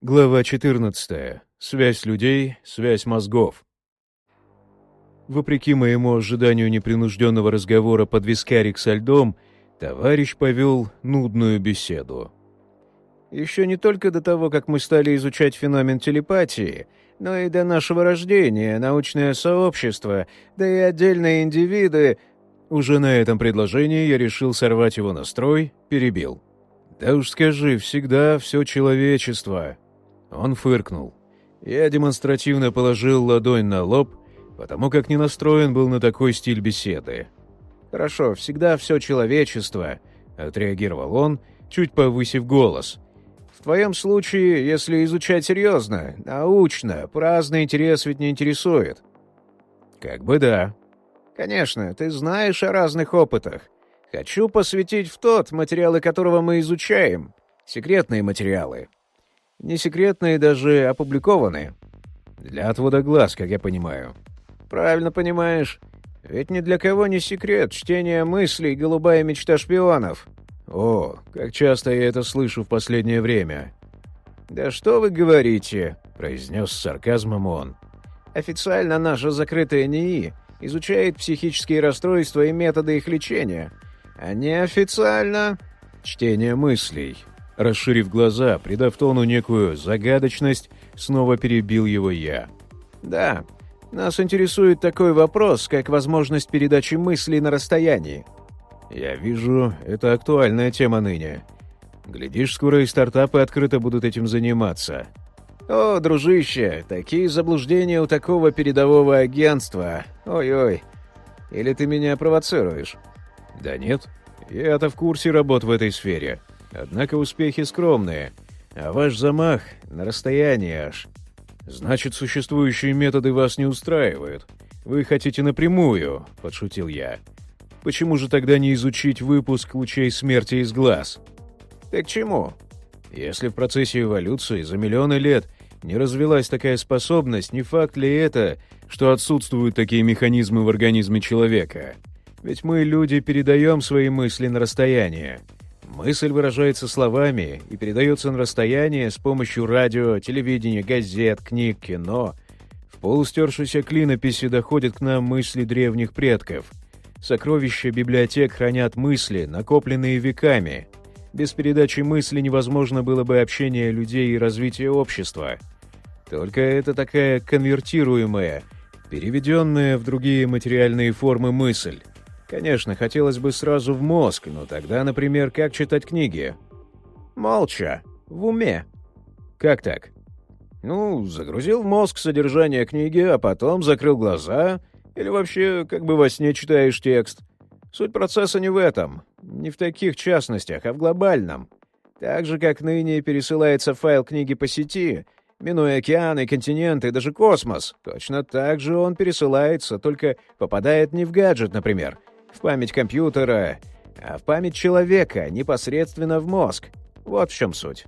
Глава 14. Связь людей, связь мозгов. Вопреки моему ожиданию непринужденного разговора под вискарик со льдом, товарищ повел нудную беседу. Еще не только до того, как мы стали изучать феномен телепатии, но и до нашего рождения, научное сообщество, да и отдельные индивиды. Уже на этом предложении я решил сорвать его настрой, перебил. «Да уж скажи, всегда все человечество», он фыркнул. Я демонстративно положил ладонь на лоб, потому как не настроен был на такой стиль беседы. «Хорошо, всегда все человечество», — отреагировал он, чуть повысив голос. «В твоем случае, если изучать серьезно, научно, праздный интерес ведь не интересует». «Как бы да». «Конечно, ты знаешь о разных опытах. Хочу посвятить в тот, материалы которого мы изучаем. Секретные материалы. Не секретные, даже опубликованные. Для отвода глаз, как я понимаю. Правильно понимаешь. Ведь ни для кого не секрет чтение мыслей «Голубая мечта шпионов». О, как часто я это слышу в последнее время. «Да что вы говорите?» — произнес с сарказмом он. «Официально наша закрытая НИИ изучает психические расстройства и методы их лечения, а неофициально — чтение мыслей». Расширив глаза, придав тону некую загадочность, снова перебил его я. «Да, нас интересует такой вопрос, как возможность передачи мыслей на расстоянии». «Я вижу, это актуальная тема ныне. Глядишь, скоро и стартапы открыто будут этим заниматься». «О, дружище, такие заблуждения у такого передового агентства. Ой-ой. Или ты меня провоцируешь?» «Да нет, я-то в курсе работ в этой сфере». Однако успехи скромные, а ваш замах на расстоянии аж. Значит, существующие методы вас не устраивают. Вы хотите напрямую, — подшутил я. Почему же тогда не изучить выпуск лучей смерти из глаз? Ты к чему? Если в процессе эволюции за миллионы лет не развилась такая способность, не факт ли это, что отсутствуют такие механизмы в организме человека? Ведь мы, люди, передаем свои мысли на расстояние. Мысль выражается словами и передается на расстояние с помощью радио, телевидения, газет, книг, кино. В полустершейся клинописи доходят к нам мысли древних предков. Сокровища библиотек хранят мысли, накопленные веками. Без передачи мысли невозможно было бы общение людей и развитие общества. Только это такая конвертируемая, переведенная в другие материальные формы мысль. Конечно, хотелось бы сразу в мозг, но тогда, например, как читать книги? Молча, в уме. Как так? Ну, загрузил в мозг содержание книги, а потом закрыл глаза, или вообще как бы во сне читаешь текст. Суть процесса не в этом, не в таких частностях, а в глобальном. Так же, как ныне пересылается файл книги по сети, минуя океаны, континенты, даже космос, точно так же он пересылается, только попадает не в гаджет, например, в память компьютера, а в память человека, непосредственно в мозг. Вот в чем суть.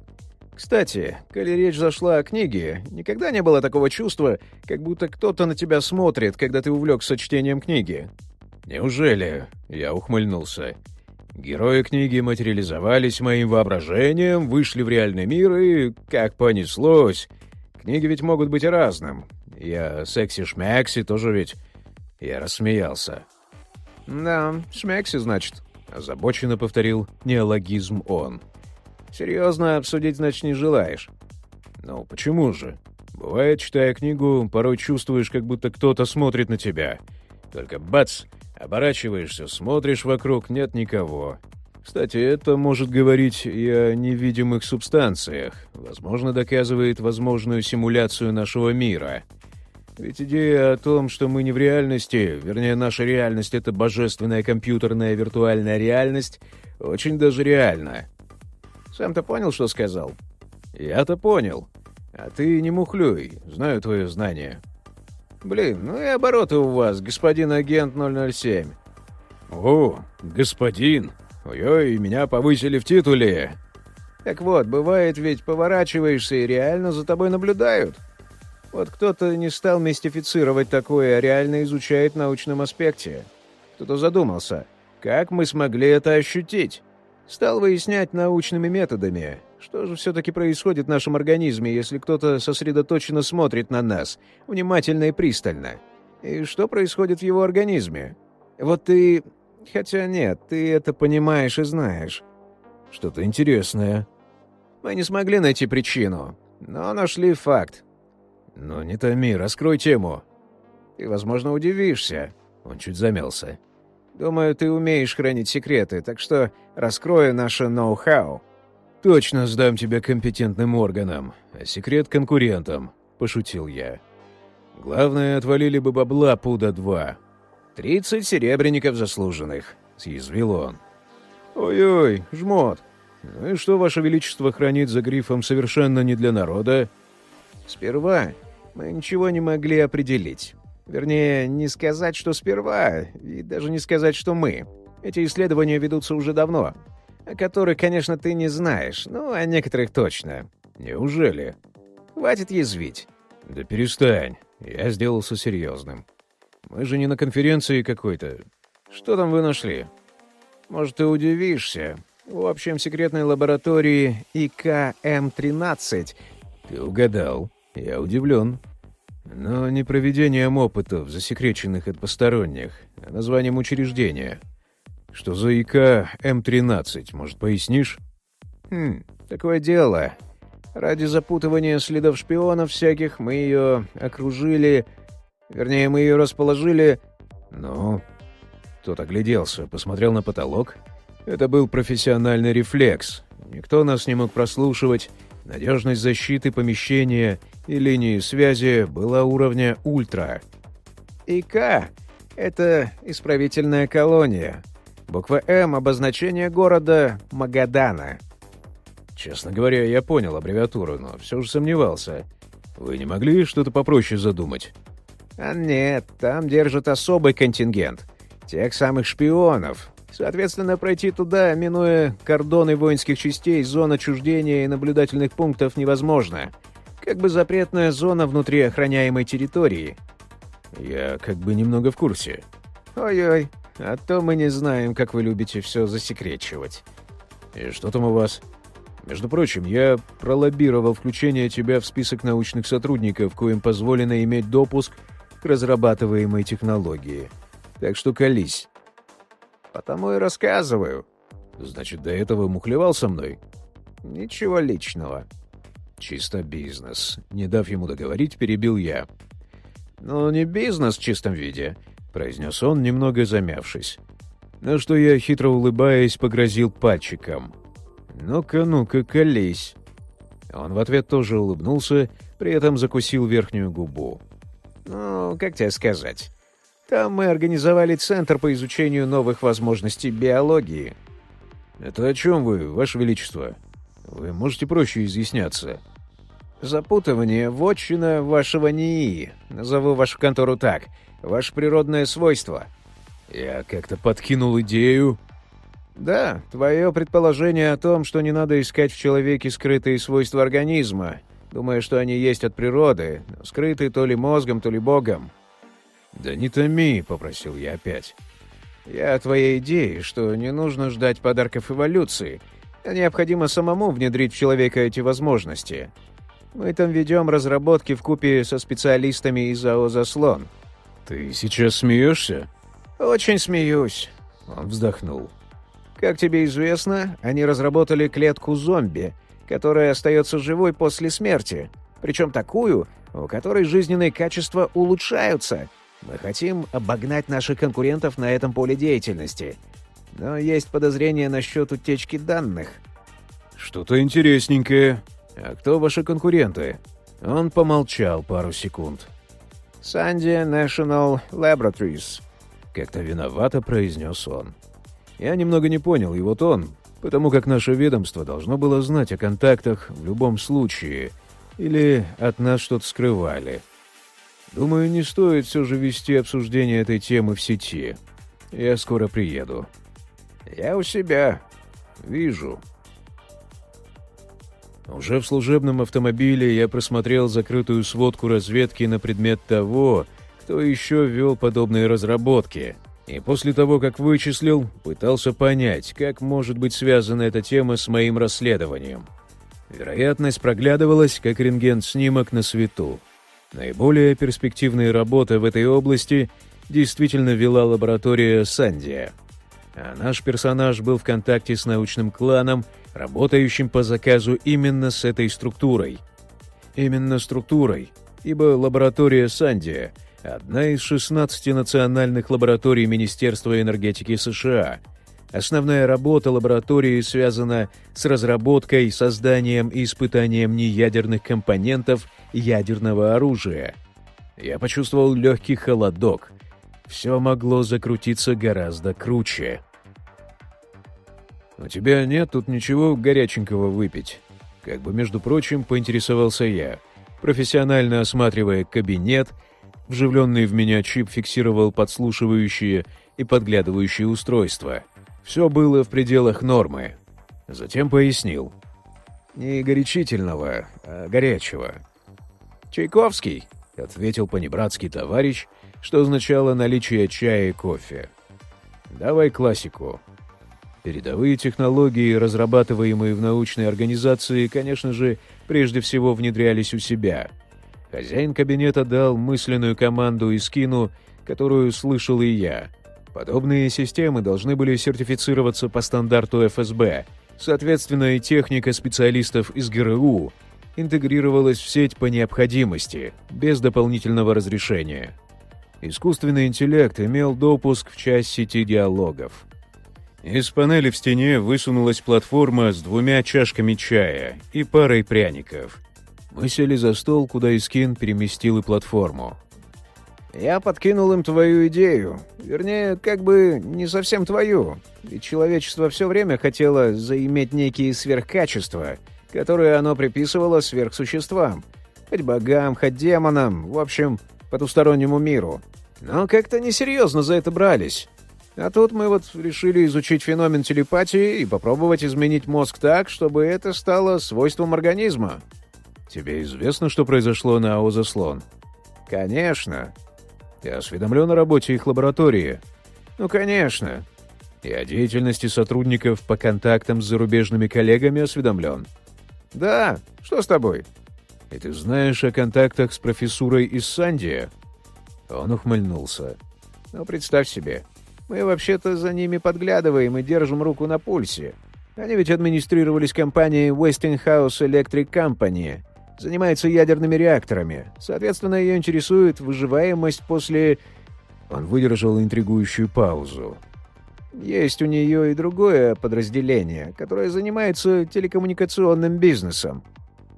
Кстати, коли речь зашла о книге, никогда не было такого чувства, как будто кто-то на тебя смотрит, когда ты увлекся чтением книги. Неужели? Я ухмыльнулся. Герои книги материализовались моим воображением, вышли в реальный мир и, как понеслось, книги ведь могут быть разным. Я секси-шмякси тоже ведь... Я рассмеялся. «Да, шмекси, значит», — озабоченно повторил неологизм он. «Серьезно обсудить, значит, не желаешь?» «Ну, почему же? Бывает, читая книгу, порой чувствуешь, как будто кто-то смотрит на тебя. Только бац, оборачиваешься, смотришь вокруг, нет никого. Кстати, это может говорить и о невидимых субстанциях. Возможно, доказывает возможную симуляцию нашего мира». Ведь идея о том, что мы не в реальности, вернее, наша реальность — это божественная компьютерная виртуальная реальность, очень даже реальна. Сам то понял, что сказал? Я-то понял. А ты не мухлюй, знаю твое знание. Блин, ну и обороты у вас, господин агент 007. О, господин. Ой-ой, меня повысили в титуле. Так вот, бывает ведь поворачиваешься и реально за тобой наблюдают. Вот кто-то не стал мистифицировать такое, а реально изучает в научном аспекте. Кто-то задумался, как мы смогли это ощутить. Стал выяснять научными методами. Что же все-таки происходит в нашем организме, если кто-то сосредоточенно смотрит на нас, внимательно и пристально? И что происходит в его организме? Вот ты... Хотя нет, ты это понимаешь и знаешь. Что-то интересное. Мы не смогли найти причину, но нашли факт. Ну, не томи, раскрой тему. Ты, возможно, удивишься. Он чуть замялся. Думаю, ты умеешь хранить секреты, так что раскрою наше ноу-хау. Точно сдам тебя компетентным органам, а секрет конкурентам, пошутил я. Главное, отвалили бы бабла пуда два. Тридцать серебряников заслуженных, съязвил он. Ой-ой, жмот. Ну и что, Ваше Величество, хранит за грифом совершенно не для народа? Сперва мы ничего не могли определить. Вернее, не сказать, что сперва, и даже не сказать, что мы. Эти исследования ведутся уже давно, о которых, конечно, ты не знаешь, но о некоторых точно. Неужели? Хватит язвить. Да перестань. Я сделался серьезным. Мы же не на конференции какой-то. Что там вы нашли? Может, ты удивишься. В общем, секретной лаборатории ИКМ-13. Ты угадал. Я удивлен. Но не проведением опытов, засекреченных от посторонних, а названием учреждения. Что за ИК М-13, может, пояснишь? Хм, такое дело. Ради запутывания следов шпионов всяких мы ее окружили... Вернее, мы ее расположили... Ну... Тот огляделся, посмотрел на потолок. Это был профессиональный рефлекс. Никто нас не мог прослушивать. Надежность защиты помещения и линии связи была уровня ультра. ИК — это исправительная колония. Буква «М» — обозначение города Магадана. Честно говоря, я понял аббревиатуру, но все же сомневался. Вы не могли что-то попроще задумать? А нет, там держат особый контингент. Тех самых шпионов. Соответственно, пройти туда, минуя кордоны воинских частей, зон отчуждения и наблюдательных пунктов невозможно — как бы запретная зона внутри охраняемой территории. Я как бы немного в курсе. Ой-ой, а то мы не знаем, как вы любите все засекречивать. И что там у вас? Между прочим, я пролоббировал включение тебя в список научных сотрудников, коим позволено иметь допуск к разрабатываемой технологии. Так что колись. Потому и рассказываю. Значит, до этого мухлевал со мной? Ничего личного. «Чисто бизнес». Не дав ему договорить, перебил я. «Ну, не бизнес в чистом виде», — произнес он, немного замявшись. На что я, хитро улыбаясь, погрозил пальчиком. «Ну-ка, ну-ка, колись». Он в ответ тоже улыбнулся, при этом закусил верхнюю губу. «Ну, как тебе сказать? Там мы организовали центр по изучению новых возможностей биологии». «Это о чем вы, Ваше Величество? Вы можете проще изъясняться?» Запутывание — вотчина вашего НИИ. Назову вашу контору так. Ваше природное свойство. Я как-то подкинул идею. Да, твое предположение о том, что не надо искать в человеке скрытые свойства организма, думая, что они есть от природы, скрытые то ли мозгом, то ли богом. «Да не томи», — попросил я опять. «Я о твоей идее, что не нужно ждать подарков эволюции, а необходимо самому внедрить в человека эти возможности. Мы там ведем разработки в купе со специалистами из АО «Заслон». «Ты сейчас смеешься?» «Очень смеюсь», — он вздохнул. «Как тебе известно, они разработали клетку зомби, которая остается живой после смерти, причем такую, у которой жизненные качества улучшаются. Мы хотим обогнать наших конкурентов на этом поле деятельности. Но есть подозрения насчет утечки данных». «Что-то интересненькое», «А кто ваши конкуренты?» Он помолчал пару секунд. «Sandia National Laboratories», — как-то виновато произнес он. Я немного не понял его тон, потому как наше ведомство должно было знать о контактах в любом случае, или от нас что-то скрывали. Думаю, не стоит все же вести обсуждение этой темы в сети. Я скоро приеду. Я у себя. Вижу. Уже в служебном автомобиле я просмотрел закрытую сводку разведки на предмет того, кто еще вел подобные разработки. И после того, как вычислил, пытался понять, как может быть связана эта тема с моим расследованием. Вероятность проглядывалась, как рентген-снимок на свету. Наиболее перспективные работы в этой области действительно вела лаборатория Сандия. А наш персонаж был в контакте с научным кланом, работающим по заказу именно с этой структурой. Именно структурой, ибо лаборатория Сандия — одна из 16 национальных лабораторий Министерства энергетики США. Основная работа лаборатории связана с разработкой, созданием и испытанием неядерных компонентов ядерного оружия. Я почувствовал легкий холодок. Все могло закрутиться гораздо круче. «У тебя нет тут ничего горяченького выпить?» Как бы, между прочим, поинтересовался я, профессионально осматривая кабинет, вживленный в меня чип фиксировал подслушивающие и подглядывающие устройства. Все было в пределах нормы. Затем пояснил. «Не горячительного, а горячего». «Чайковский», — ответил понебратский товарищ, что означало наличие чая и кофе. «Давай классику», Передовые технологии, разрабатываемые в научной организации, конечно же, прежде всего внедрялись у себя. Хозяин кабинета дал мысленную команду и скину, которую слышал и я. Подобные системы должны были сертифицироваться по стандарту ФСБ. Соответственно, и техника специалистов из ГРУ интегрировалась в сеть по необходимости, без дополнительного разрешения. Искусственный интеллект имел допуск в часть сети диалогов. Из панели в стене высунулась платформа с двумя чашками чая и парой пряников. Мы сели за стол, куда Искин переместил и платформу. «Я подкинул им твою идею. Вернее, как бы не совсем твою. Ведь человечество все время хотело заиметь некие сверхкачества, которые оно приписывало сверхсуществам. Хоть богам, хоть демонам, в общем, потустороннему миру. Но как-то несерьезно за это брались. А тут мы вот решили изучить феномен телепатии и попробовать изменить мозг так, чтобы это стало свойством организма. Тебе известно, что произошло на АО «Заслон»? Конечно. Я осведомлен о работе их лаборатории. Ну, конечно. И о деятельности сотрудников по контактам с зарубежными коллегами осведомлен. Да, что с тобой? И ты знаешь о контактах с профессурой из Сандия? Он ухмыльнулся. Ну, представь себе, мы вообще-то за ними подглядываем и держим руку на пульсе. Они ведь администрировались компанией Westinghouse Electric Company. Занимается ядерными реакторами. Соответственно, ее интересует выживаемость после... Он выдержал интригующую паузу. Есть у нее и другое подразделение, которое занимается телекоммуникационным бизнесом.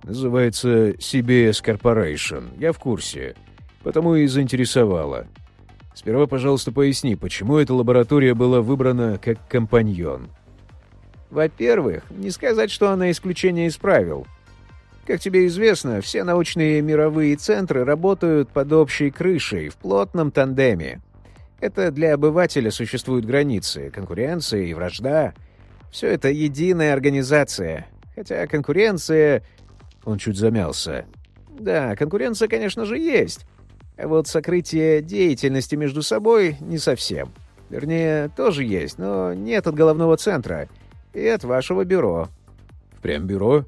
Называется CBS Corporation. Я в курсе. Потому и заинтересовала. Сперва, пожалуйста, поясни, почему эта лаборатория была выбрана как компаньон? Во-первых, не сказать, что она исключение из правил. Как тебе известно, все научные мировые центры работают под общей крышей, в плотном тандеме. Это для обывателя существуют границы, конкуренция и вражда. Все это единая организация. Хотя конкуренция... Он чуть замялся. Да, конкуренция, конечно же, есть. А вот сокрытие деятельности между собой не совсем. Вернее, тоже есть, но нет от головного центра и от вашего бюро. Прям бюро?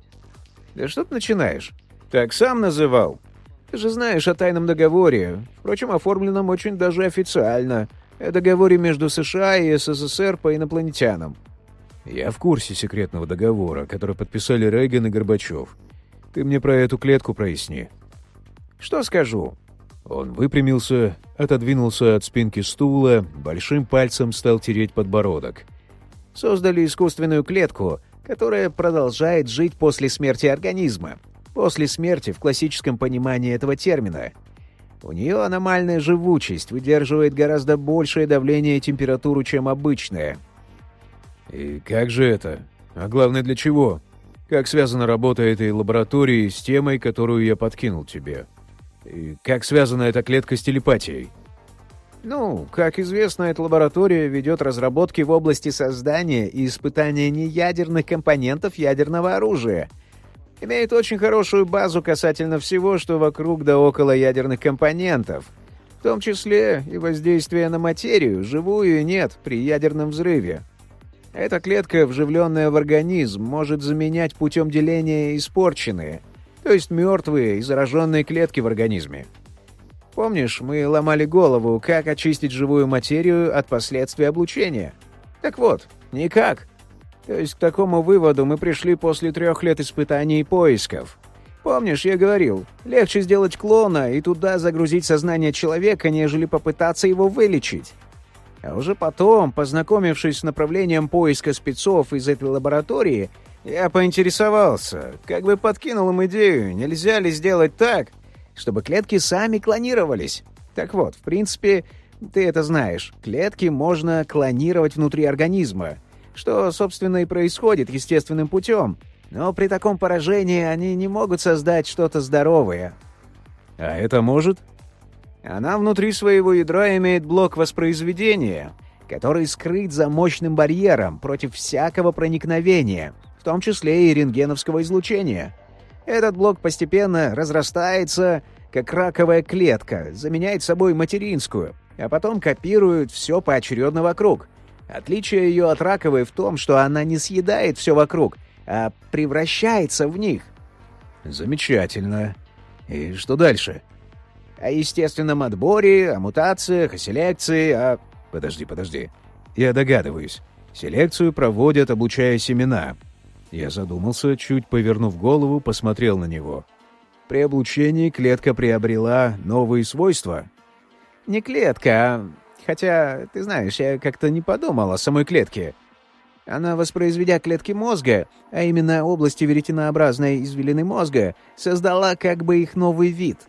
Да что ты начинаешь? Так сам называл. Ты же знаешь о тайном договоре, впрочем, оформленном очень даже официально, о договоре между США и СССР по инопланетянам. Я в курсе секретного договора, который подписали Рейган и Горбачев. Ты мне про эту клетку проясни. Что скажу? Он выпрямился, отодвинулся от спинки стула, большим пальцем стал тереть подбородок. «Создали искусственную клетку, которая продолжает жить после смерти организма. После смерти в классическом понимании этого термина. У нее аномальная живучесть, выдерживает гораздо большее давление и температуру, чем обычная». «И как же это? А главное, для чего? Как связана работа этой лаборатории с темой, которую я подкинул тебе?» И как связана эта клетка с телепатией? Ну, как известно, эта лаборатория ведет разработки в области создания и испытания неядерных компонентов ядерного оружия. Имеет очень хорошую базу касательно всего, что вокруг да около ядерных компонентов, в том числе и воздействия на материю, живую и нет, при ядерном взрыве. Эта клетка, вживленная в организм, может заменять путем деления испорченные, то есть мертвые и зараженные клетки в организме. Помнишь, мы ломали голову, как очистить живую материю от последствий облучения? Так вот, никак. То есть к такому выводу мы пришли после трех лет испытаний и поисков. Помнишь, я говорил, легче сделать клона и туда загрузить сознание человека, нежели попытаться его вылечить. А уже потом, познакомившись с направлением поиска спецов из этой лаборатории, я поинтересовался, как бы подкинул им идею, нельзя ли сделать так, чтобы клетки сами клонировались. Так вот, в принципе, ты это знаешь, клетки можно клонировать внутри организма, что, собственно, и происходит естественным путем. Но при таком поражении они не могут создать что-то здоровое. А это может? Она внутри своего ядра имеет блок воспроизведения, который скрыт за мощным барьером против всякого проникновения, в том числе и рентгеновского излучения. Этот блок постепенно разрастается, как раковая клетка, заменяет собой материнскую, а потом копирует все поочередно вокруг. Отличие ее от раковой в том, что она не съедает все вокруг, а превращается в них. Замечательно. И что дальше? — о естественном отборе, о мутациях, о селекции, о... Подожди, подожди. Я догадываюсь. Селекцию проводят, облучая семена. Я задумался, чуть повернув голову, посмотрел на него. При облучении клетка приобрела новые свойства? Не клетка, а... Хотя, ты знаешь, я как-то не подумал о самой клетке. Она, воспроизведя клетки мозга, а именно области веретенообразной извилины мозга, создала как бы их новый вид —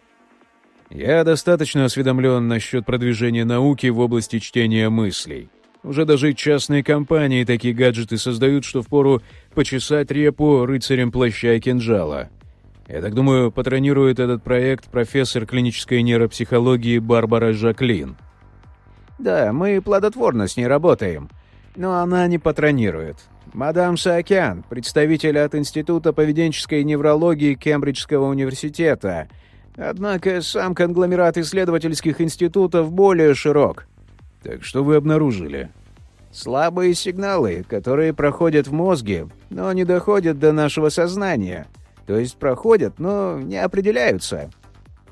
я достаточно осведомлен насчет продвижения науки в области чтения мыслей. Уже даже частные компании такие гаджеты создают, что впору почесать репу рыцарем плаща и кинжала. Я так думаю, патронирует этот проект профессор клинической нейропсихологии Барбара Жаклин. Да, мы плодотворно с ней работаем. Но она не патронирует. Мадам Саакян, представитель от Института поведенческой неврологии Кембриджского университета — Однако сам конгломерат исследовательских институтов более широк. Так что вы обнаружили? Слабые сигналы, которые проходят в мозге, но не доходят до нашего сознания. То есть проходят, но не определяются.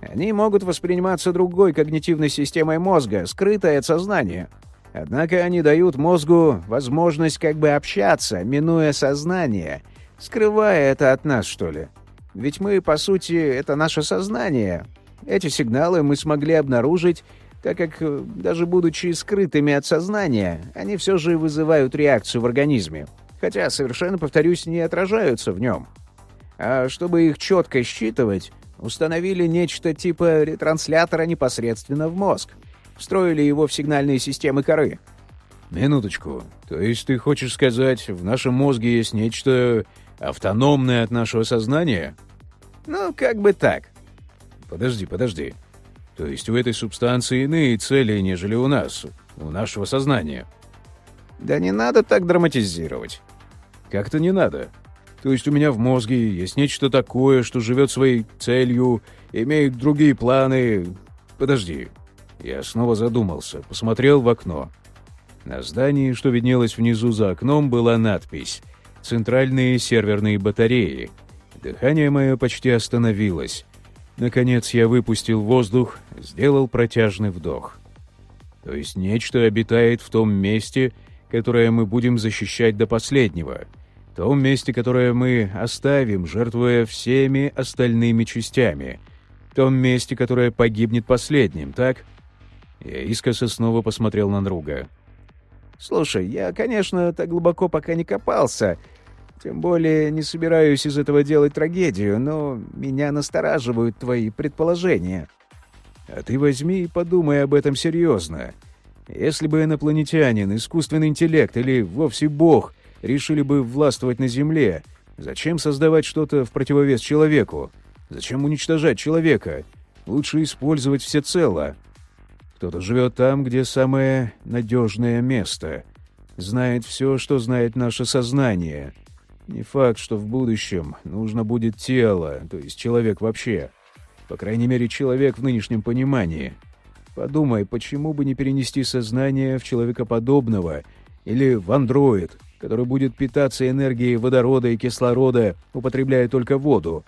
Они могут восприниматься другой когнитивной системой мозга, скрытой от сознания. Однако они дают мозгу возможность как бы общаться, минуя сознание, скрывая это от нас, что ли. Ведь мы, по сути, это наше сознание. Эти сигналы мы смогли обнаружить, так как, э, даже будучи скрытыми от сознания, они все же вызывают реакцию в организме, хотя, совершенно повторюсь, не отражаются в нем. А чтобы их четко считывать, установили нечто типа ретранслятора непосредственно в мозг, встроили его в сигнальные системы коры. Минуточку. То есть ты хочешь сказать, в нашем мозге есть нечто Автономное от нашего сознания? Ну, как бы так. Подожди, подожди. То есть у этой субстанции иные цели, нежели у нас, у нашего сознания? Да не надо так драматизировать. Как-то не надо. То есть у меня в мозге есть нечто такое, что живет своей целью, имеет другие планы. Подожди. Я снова задумался, посмотрел в окно. На здании, что виднелось внизу за окном, была надпись центральные серверные батареи. Дыхание мое почти остановилось. Наконец я выпустил воздух, сделал протяжный вдох. То есть нечто обитает в том месте, которое мы будем защищать до последнего, в том месте, которое мы оставим, жертвуя всеми остальными частями, в том месте, которое погибнет последним, так? Я искоса снова посмотрел на друга. «Слушай, я, конечно, так глубоко пока не копался, тем более не собираюсь из этого делать трагедию, но меня настораживают твои предположения. А ты возьми и подумай об этом серьезно. Если бы инопланетянин, искусственный интеллект или вовсе бог решили бы властвовать на Земле, зачем создавать что-то в противовес человеку? Зачем уничтожать человека? Лучше использовать всецело. Кто-то живет там, где самое надежное место. Знает все, что знает наше сознание — не факт, что в будущем нужно будет тело, то есть человек вообще. По крайней мере, человек в нынешнем понимании. Подумай, почему бы не перенести сознание в человекоподобного или в андроид, который будет питаться энергией водорода и кислорода, употребляя только воду,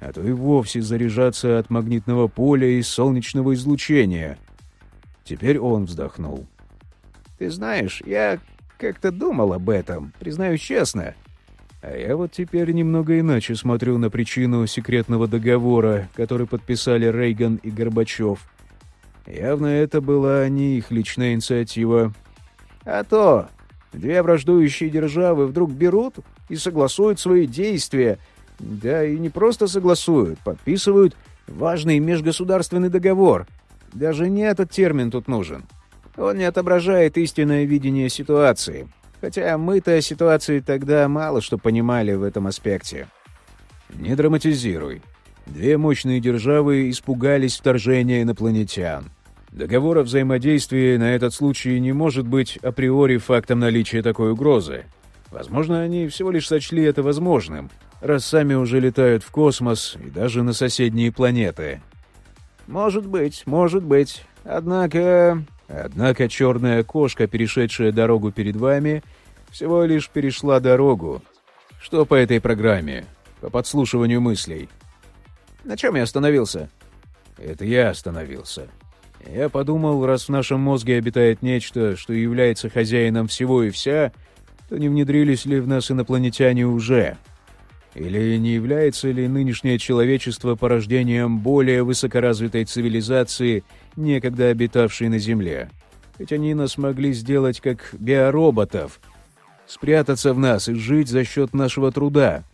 а то и вовсе заряжаться от магнитного поля и солнечного излучения. Теперь он вздохнул. «Ты знаешь, я как-то думал об этом, признаюсь честно. А я вот теперь немного иначе смотрю на причину секретного договора, который подписали Рейган и Горбачев. Явно это была не их личная инициатива. А то две враждующие державы вдруг берут и согласуют свои действия, да и не просто согласуют, подписывают важный межгосударственный договор. Даже не этот термин тут нужен. Он не отображает истинное видение ситуации. Хотя мы-то о ситуации тогда мало что понимали в этом аспекте. Не драматизируй. Две мощные державы испугались вторжения инопланетян. Договор о взаимодействии на этот случай не может быть априори фактом наличия такой угрозы. Возможно, они всего лишь сочли это возможным, раз сами уже летают в космос и даже на соседние планеты. Может быть, может быть. Однако... Однако черная кошка, перешедшая дорогу перед вами, всего лишь перешла дорогу. Что по этой программе? По подслушиванию мыслей. На чем я остановился? Это я остановился. Я подумал, раз в нашем мозге обитает нечто, что является хозяином всего и вся, то не внедрились ли в нас инопланетяне уже? Или не является ли нынешнее человечество порождением более высокоразвитой цивилизации, некогда обитавшей на Земле? Ведь они нас могли сделать как биороботов, спрятаться в нас и жить за счет нашего труда.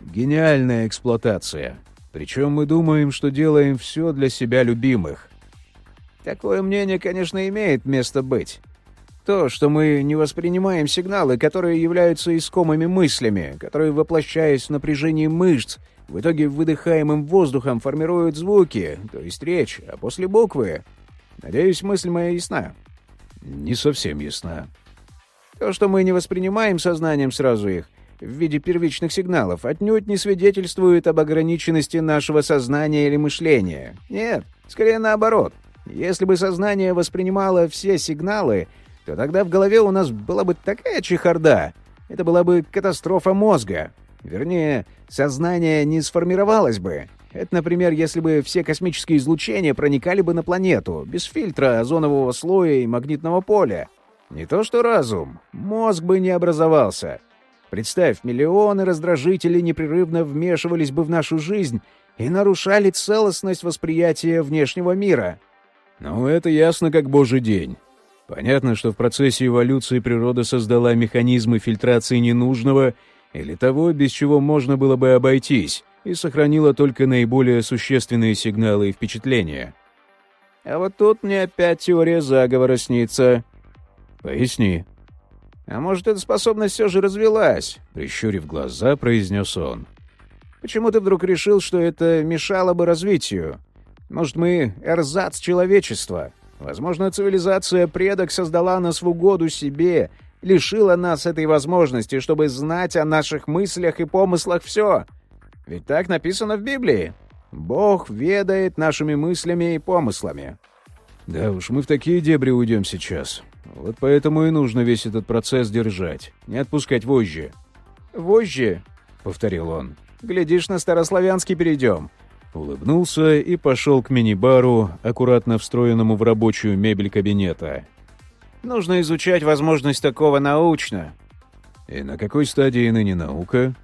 Гениальная эксплуатация. Причем мы думаем, что делаем все для себя любимых. Такое мнение, конечно, имеет место быть. То, что мы не воспринимаем сигналы, которые являются искомыми мыслями, которые, воплощаясь в напряжении мышц, в итоге выдыхаемым воздухом формируют звуки, то есть речь, а после буквы. Надеюсь, мысль моя ясна. Не совсем ясна. То, что мы не воспринимаем сознанием сразу их, в виде первичных сигналов, отнюдь не свидетельствует об ограниченности нашего сознания или мышления. Нет, скорее наоборот. Если бы сознание воспринимало все сигналы, то тогда в голове у нас была бы такая чехарда. Это была бы катастрофа мозга. Вернее, сознание не сформировалось бы. Это, например, если бы все космические излучения проникали бы на планету, без фильтра озонового слоя и магнитного поля. Не то что разум, мозг бы не образовался. Представь, миллионы раздражителей непрерывно вмешивались бы в нашу жизнь и нарушали целостность восприятия внешнего мира. Ну, это ясно как божий день. Понятно, что в процессе эволюции природа создала механизмы фильтрации ненужного или того, без чего можно было бы обойтись, и сохранила только наиболее существенные сигналы и впечатления. А вот тут мне опять теория заговора снится. Поясни. А может, эта способность все же развелась? Прищурив глаза, произнес он. Почему ты вдруг решил, что это мешало бы развитию? Может, мы эрзац человечества? Возможно, цивилизация предок создала нас в угоду себе, лишила нас этой возможности, чтобы знать о наших мыслях и помыслах все. Ведь так написано в Библии. Бог ведает нашими мыслями и помыслами. Да уж, мы в такие дебри уйдем сейчас. Вот поэтому и нужно весь этот процесс держать, не отпускать вожжи. «Вожжи?» — повторил он. «Глядишь, на старославянский перейдем. Улыбнулся и пошел к мини-бару, аккуратно встроенному в рабочую мебель кабинета. «Нужно изучать возможность такого научно». «И на какой стадии ныне наука?»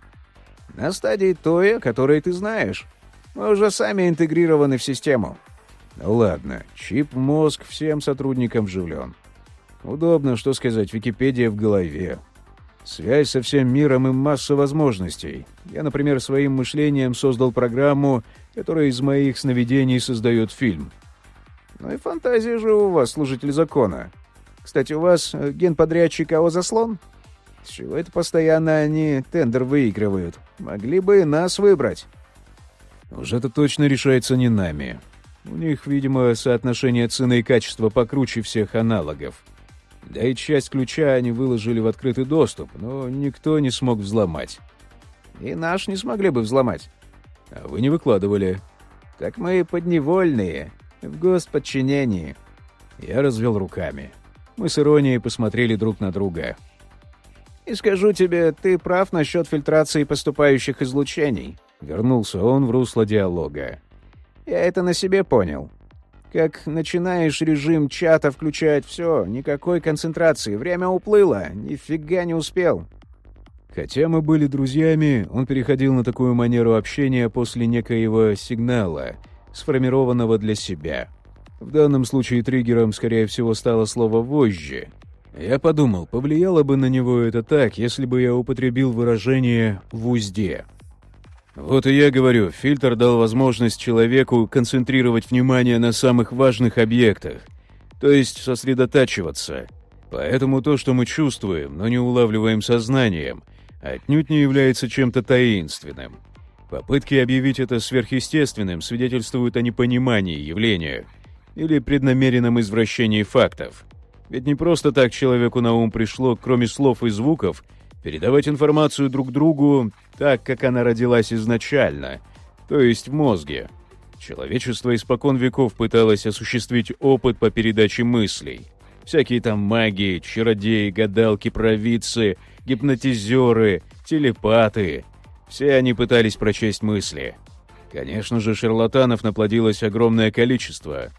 «На стадии той, о которой ты знаешь. Мы уже сами интегрированы в систему». «Ну ладно, чип-мозг всем сотрудникам вживлен. Удобно, что сказать, Википедия в голове. Связь со всем миром и масса возможностей. Я, например, своим мышлением создал программу, которая из моих сновидений создает фильм. Ну и фантазия же у вас, служитель закона. Кстати, у вас э, генподрядчик АО «Заслон»? С чего это постоянно они тендер выигрывают? Могли бы и нас выбрать. Уже это точно решается не нами. У них, видимо, соотношение цены и качества покруче всех аналогов. Да и часть ключа они выложили в открытый доступ, но никто не смог взломать. И наш не смогли бы взломать. А вы не выкладывали. Так мы подневольные, в господчинении. Я развел руками. Мы с иронией посмотрели друг на друга. И скажу тебе, ты прав насчет фильтрации поступающих излучений. Вернулся он в русло диалога. Я это на себе понял. Как начинаешь режим чата включать все, никакой концентрации, время уплыло, нифига не успел. Хотя мы были друзьями, он переходил на такую манеру общения после некоего сигнала, сформированного для себя. В данном случае триггером, скорее всего, стало слово «вожжи». Я подумал, повлияло бы на него это так, если бы я употребил выражение «в узде». Вот и я говорю, фильтр дал возможность человеку концентрировать внимание на самых важных объектах, то есть сосредотачиваться. Поэтому то, что мы чувствуем, но не улавливаем сознанием, отнюдь не является чем-то таинственным. Попытки объявить это сверхъестественным свидетельствуют о непонимании явления или преднамеренном извращении фактов. Ведь не просто так человеку на ум пришло, кроме слов и звуков, передавать информацию друг другу так, как она родилась изначально, то есть в мозге. Человечество испокон веков пыталось осуществить опыт по передаче мыслей. Всякие там маги, чародеи, гадалки, провидцы, гипнотизеры, телепаты. Все они пытались прочесть мысли. Конечно же, шарлатанов наплодилось огромное количество.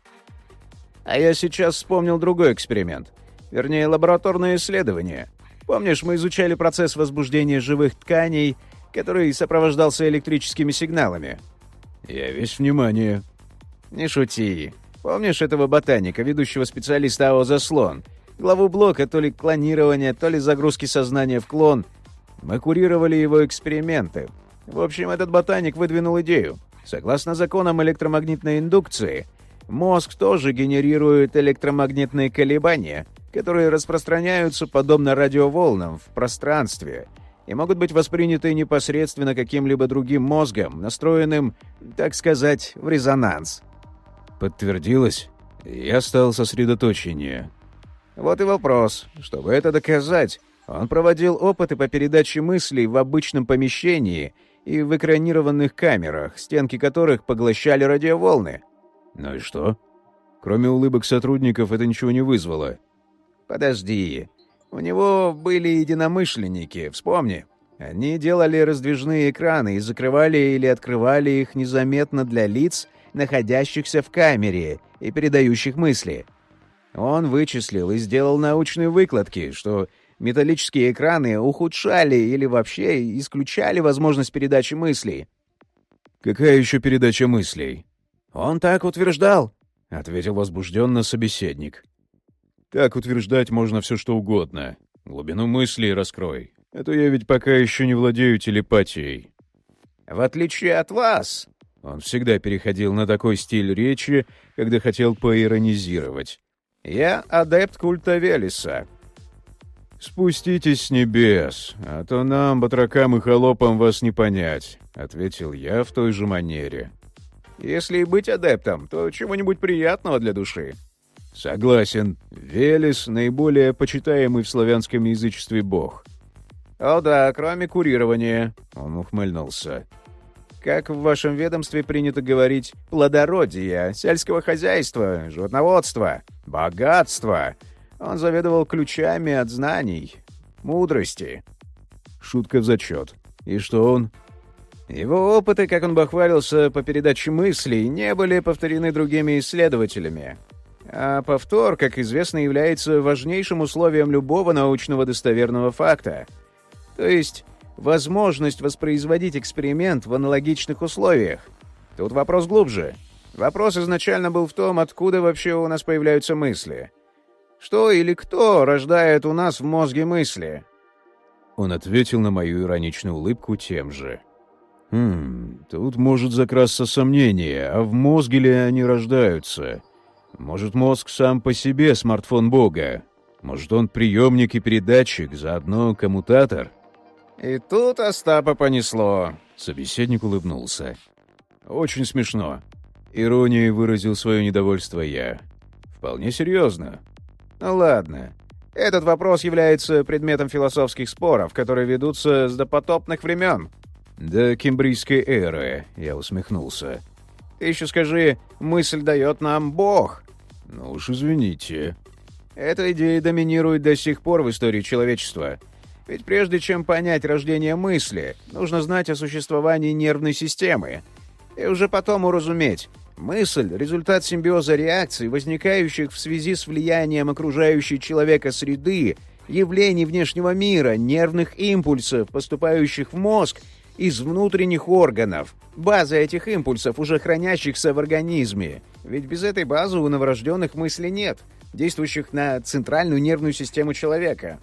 А я сейчас вспомнил другой эксперимент. Вернее, лабораторное исследование. Помнишь, мы изучали процесс возбуждения живых тканей, который сопровождался электрическими сигналами? Я весь внимание. Не шути. Помнишь этого ботаника, ведущего специалиста АО «Заслон»? Главу блока то ли клонирования, то ли загрузки сознания в клон. Мы курировали его эксперименты. В общем, этот ботаник выдвинул идею. Согласно законам электромагнитной индукции, мозг тоже генерирует электромагнитные колебания, которые распространяются подобно радиоволнам в пространстве и могут быть восприняты непосредственно каким-либо другим мозгом, настроенным, так сказать, в резонанс. Подтвердилось. Я стал сосредоточеннее. Вот и вопрос. Чтобы это доказать, он проводил опыты по передаче мыслей в обычном помещении и в экранированных камерах, стенки которых поглощали радиоволны. Ну и что? Кроме улыбок сотрудников это ничего не вызвало. Подожди. У него были единомышленники, вспомни. Они делали раздвижные экраны и закрывали или открывали их незаметно для лиц, находящихся в камере и передающих мысли. Он вычислил и сделал научные выкладки, что металлические экраны ухудшали или вообще исключали возможность передачи мыслей. «Какая еще передача мыслей?» «Он так утверждал», — ответил возбужденно собеседник. Так утверждать можно все что угодно. Глубину мыслей раскрой. А то я ведь пока еще не владею телепатией. В отличие от вас. Он всегда переходил на такой стиль речи, когда хотел поиронизировать. Я адепт культа Велеса. «Спуститесь с небес, а то нам, батракам и холопам, вас не понять», — ответил я в той же манере. «Если и быть адептом, то чего-нибудь приятного для души. Согласен. Велес — наиболее почитаемый в славянском язычестве бог. О да, кроме курирования. Он ухмыльнулся. Как в вашем ведомстве принято говорить, плодородие, сельского хозяйства, животноводства, богатства. Он заведовал ключами от знаний, мудрости. Шутка в зачет. И что он? Его опыты, как он бахвалился по передаче мыслей, не были повторены другими исследователями. А повтор, как известно, является важнейшим условием любого научного достоверного факта. То есть возможность воспроизводить эксперимент в аналогичных условиях. Тут вопрос глубже. Вопрос изначально был в том, откуда вообще у нас появляются мысли. Что или кто рождает у нас в мозге мысли? Он ответил на мою ироничную улыбку тем же. «Хм, тут может закрасться сомнение, а в мозге ли они рождаются?» Может, мозг сам по себе смартфон Бога? Может, он приемник и передатчик, заодно коммутатор? И тут Остапа понесло. Собеседник улыбнулся. Очень смешно. Иронией выразил свое недовольство я. Вполне серьезно. Ну ладно. Этот вопрос является предметом философских споров, которые ведутся с допотопных времен. До кембрийской эры, я усмехнулся. Ты еще скажи, мысль дает нам Бог. Ну уж извините. Эта идея доминирует до сих пор в истории человечества. Ведь прежде чем понять рождение мысли, нужно знать о существовании нервной системы. И уже потом уразуметь, мысль — результат симбиоза реакций, возникающих в связи с влиянием окружающей человека среды, явлений внешнего мира, нервных импульсов, поступающих в мозг из внутренних органов. База этих импульсов, уже хранящихся в организме. Ведь без этой базы у новорожденных мыслей нет, действующих на центральную нервную систему человека.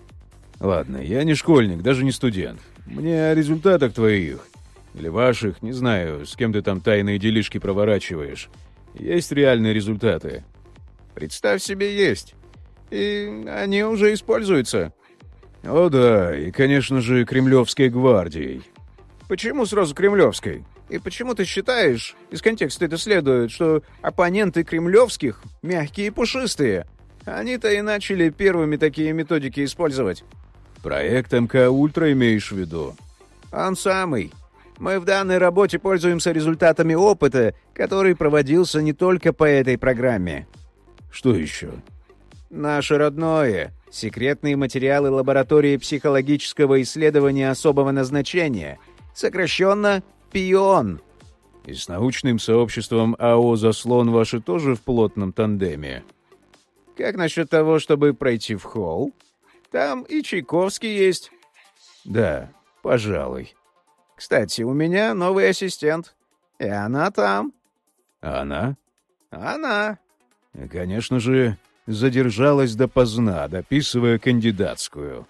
Ладно, я не школьник, даже не студент. Мне о результатах твоих. Или ваших, не знаю, с кем ты там тайные делишки проворачиваешь. Есть реальные результаты. Представь себе, есть. И они уже используются. О да, и, конечно же, Кремлевской гвардией. Почему сразу Кремлевской? И почему ты считаешь, из контекста это следует, что оппоненты кремлевских мягкие и пушистые? Они-то и начали первыми такие методики использовать. Проект МК Ультра имеешь в виду? Он самый. Мы в данной работе пользуемся результатами опыта, который проводился не только по этой программе. Что еще? Наше родное. Секретные материалы лаборатории психологического исследования особого назначения. Сокращенно ПИОН. И с научным сообществом АО «Заслон» ваши тоже в плотном тандеме? Как насчет того, чтобы пройти в холл? Там и Чайковский есть. Да, пожалуй. Кстати, у меня новый ассистент. И она там. Она? Она. Конечно же, задержалась допоздна, дописывая кандидатскую.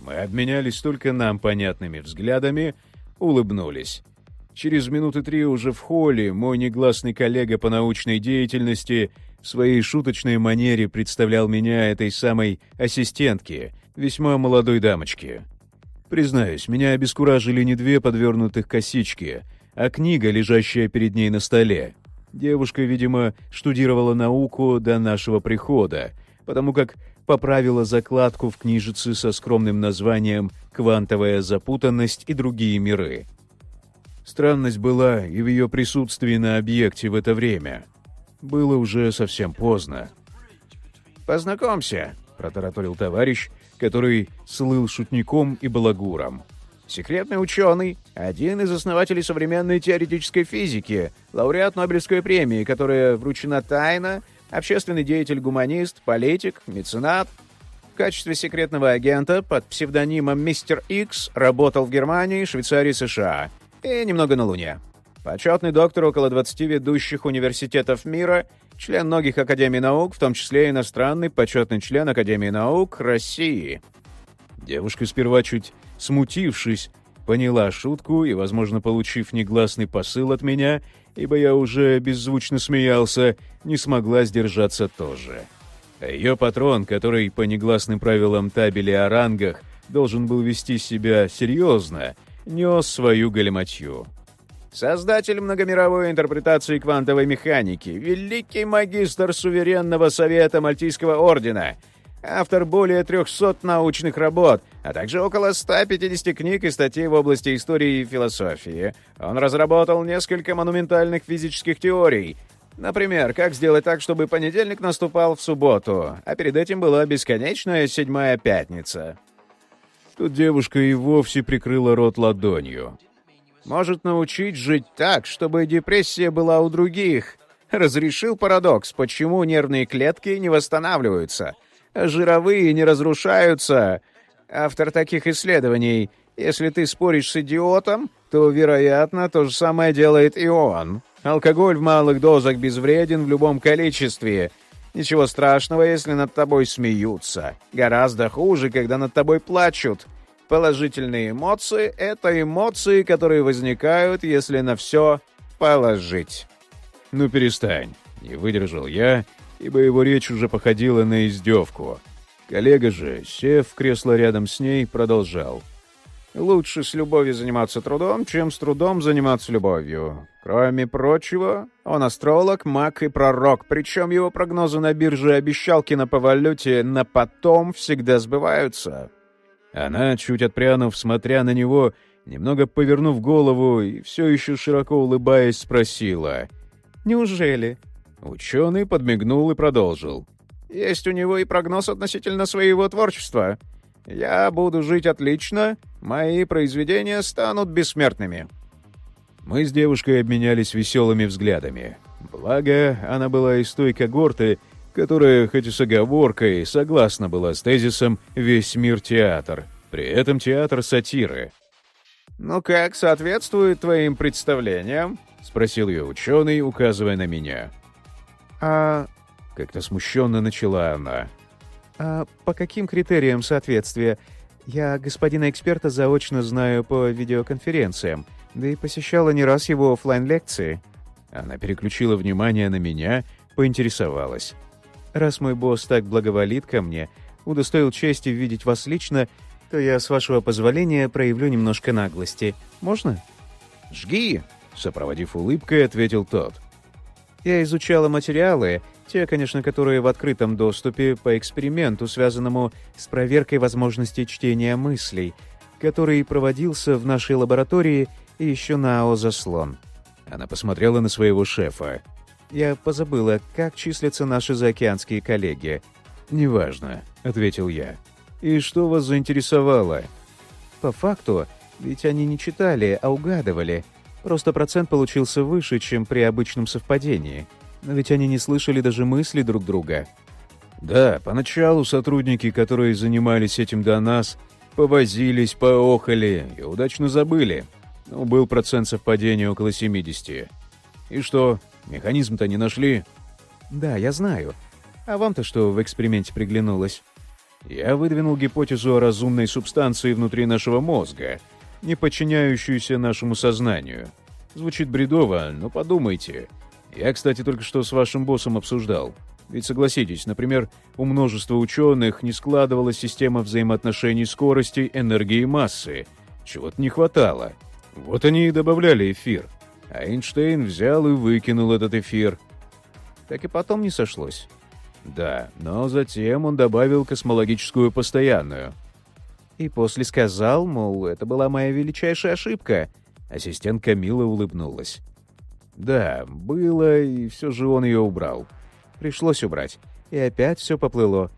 Мы обменялись только нам понятными взглядами, улыбнулись. Через минуты три уже в холле мой негласный коллега по научной деятельности в своей шуточной манере представлял меня этой самой ассистентке, весьма молодой дамочке. Признаюсь, меня обескуражили не две подвернутых косички, а книга, лежащая перед ней на столе. Девушка, видимо, штудировала науку до нашего прихода, потому как поправила закладку в книжице со скромным названием «Квантовая запутанность и другие миры». Странность была и в ее присутствии на объекте в это время — было уже совсем поздно. «Познакомься», — протараторил товарищ, который слыл шутником и балагуром. «Секретный ученый, один из основателей современной теоретической физики, лауреат Нобелевской премии, которая вручена тайно, общественный деятель-гуманист, политик, меценат. В качестве секретного агента под псевдонимом «Мистер Икс» работал в Германии, Швейцарии, США и немного на Луне. Почетный доктор около 20 ведущих университетов мира, член многих Академий наук, в том числе иностранный почетный член Академии наук России. Девушка сперва чуть смутившись, поняла шутку и, возможно, получив негласный посыл от меня, ибо я уже беззвучно смеялся, не смогла сдержаться тоже. Ее патрон, который по негласным правилам табели о рангах должен был вести себя серьезно, нес свою галиматью. Создатель многомировой интерпретации квантовой механики, великий магистр суверенного совета Мальтийского ордена, автор более 300 научных работ, а также около 150 книг и статей в области истории и философии. Он разработал несколько монументальных физических теорий. Например, как сделать так, чтобы понедельник наступал в субботу, а перед этим была бесконечная седьмая пятница. Тут девушка и вовсе прикрыла рот ладонью может научить жить так, чтобы депрессия была у других. Разрешил парадокс, почему нервные клетки не восстанавливаются, жировые не разрушаются. Автор таких исследований. Если ты споришь с идиотом, то, вероятно, то же самое делает и он. Алкоголь в малых дозах безвреден в любом количестве. Ничего страшного, если над тобой смеются. Гораздо хуже, когда над тобой плачут. Положительные эмоции — это эмоции, которые возникают, если на все положить. «Ну перестань», — не выдержал я, ибо его речь уже походила на издевку. Коллега же, сев в кресло рядом с ней, продолжал. «Лучше с любовью заниматься трудом, чем с трудом заниматься любовью. Кроме прочего, он астролог, маг и пророк, причем его прогнозы на бирже и обещалки на повалюте на потом всегда сбываются». Она, чуть отпрянув, смотря на него, немного повернув голову и все еще широко улыбаясь, спросила. «Неужели?» Ученый подмигнул и продолжил. «Есть у него и прогноз относительно своего творчества. Я буду жить отлично, мои произведения станут бессмертными». Мы с девушкой обменялись веселыми взглядами. Благо, она была из той когорты, которая, хоть и с оговоркой, согласна была с тезисом «весь мир театр», при этом театр сатиры. «Ну как, соответствует твоим представлениям?» — спросил ее ученый, указывая на меня. «А...» — как-то смущенно начала она. «А по каким критериям соответствия? Я господина эксперта заочно знаю по видеоконференциям, да и посещала не раз его офлайн лекции Она переключила внимание на меня, поинтересовалась. «Раз мой босс так благоволит ко мне, удостоил чести видеть вас лично, то я, с вашего позволения, проявлю немножко наглости. Можно?» «Жги!» — сопроводив улыбкой, ответил тот. «Я изучала материалы, те, конечно, которые в открытом доступе по эксперименту, связанному с проверкой возможности чтения мыслей, который проводился в нашей лаборатории и еще на АО «Заслон». Она посмотрела на своего шефа. «Я позабыла, как числятся наши заокеанские коллеги». «Неважно», — ответил я. «И что вас заинтересовало?» «По факту, ведь они не читали, а угадывали. Просто процент получился выше, чем при обычном совпадении. Но ведь они не слышали даже мысли друг друга». «Да, поначалу сотрудники, которые занимались этим до нас, повозились, поохали и удачно забыли. Но был процент совпадения около 70. И что, механизм-то не нашли?» «Да, я знаю. А вам-то что в эксперименте приглянулось?» Я выдвинул гипотезу о разумной субстанции внутри нашего мозга, не подчиняющуюся нашему сознанию. Звучит бредово, но подумайте. Я, кстати, только что с вашим боссом обсуждал. Ведь согласитесь, например, у множества ученых не складывалась система взаимоотношений скорости, энергии и массы. Чего-то не хватало. Вот они и добавляли эфир. А Эйнштейн взял и выкинул этот эфир. Так и потом не сошлось. Да, но затем он добавил космологическую постоянную. И после сказал, мол, это была моя величайшая ошибка. Ассистент Камила улыбнулась. Да, было, и все же он ее убрал. Пришлось убрать. И опять все поплыло.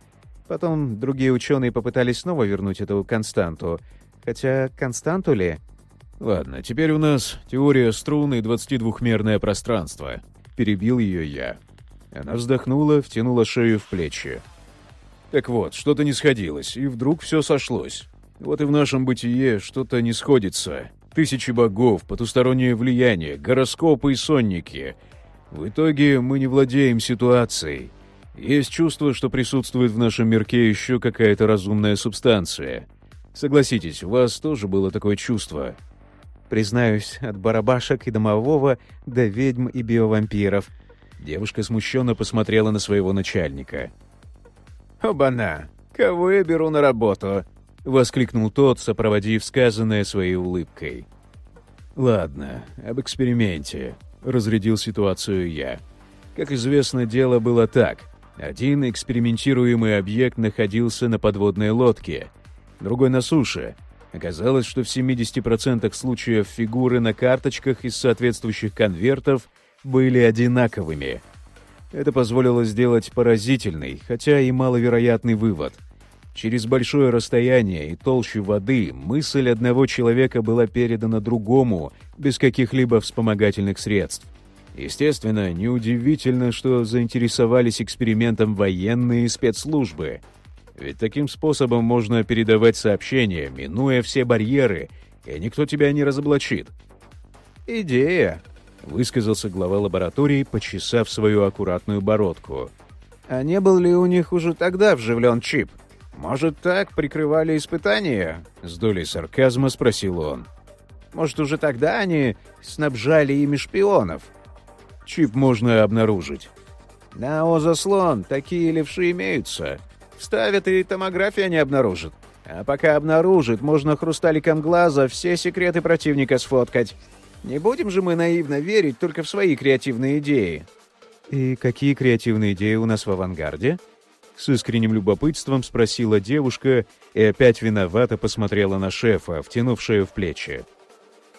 Потом другие ученые попытались снова вернуть эту константу. Хотя константу ли? Ладно, теперь у нас теория струн и 22-мерное пространство. Перебил ее я. Она вздохнула, втянула шею в плечи. Так вот, что-то не сходилось, и вдруг все сошлось. Вот и в нашем бытие что-то не сходится. Тысячи богов, потустороннее влияние, гороскопы и сонники. В итоге мы не владеем ситуацией. Есть чувство, что присутствует в нашем мирке еще какая-то разумная субстанция. Согласитесь, у вас тоже было такое чувство? Признаюсь, от барабашек и домового до ведьм и биовампиров — Девушка смущенно посмотрела на своего начальника. «Обана! Кого я беру на работу?» — воскликнул тот, сопроводив сказанное своей улыбкой. «Ладно, об эксперименте», — разрядил ситуацию я. Как известно, дело было так. Один экспериментируемый объект находился на подводной лодке, другой на суше. Оказалось, что в 70% случаев фигуры на карточках из соответствующих конвертов — были одинаковыми. Это позволило сделать поразительный, хотя и маловероятный вывод. Через большое расстояние и толщу воды мысль одного человека была передана другому, без каких-либо вспомогательных средств. Естественно, неудивительно, что заинтересовались экспериментом военные спецслужбы. Ведь таким способом можно передавать сообщения, минуя все барьеры, и никто тебя не разоблачит. «Идея», — высказался глава лаборатории, почесав свою аккуратную бородку. «А не был ли у них уже тогда вживлен чип? Может, так прикрывали испытания?» — с долей сарказма спросил он. «Может, уже тогда они снабжали ими шпионов?» «Чип можно обнаружить». «На Озаслон такие левши имеются. Вставят и томография не обнаружит. А пока обнаружит, можно хрусталиком глаза все секреты противника сфоткать». Не будем же мы наивно верить только в свои креативные идеи. И какие креативные идеи у нас в авангарде? С искренним любопытством спросила девушка и опять виновато посмотрела на шефа, втянувшая в плечи.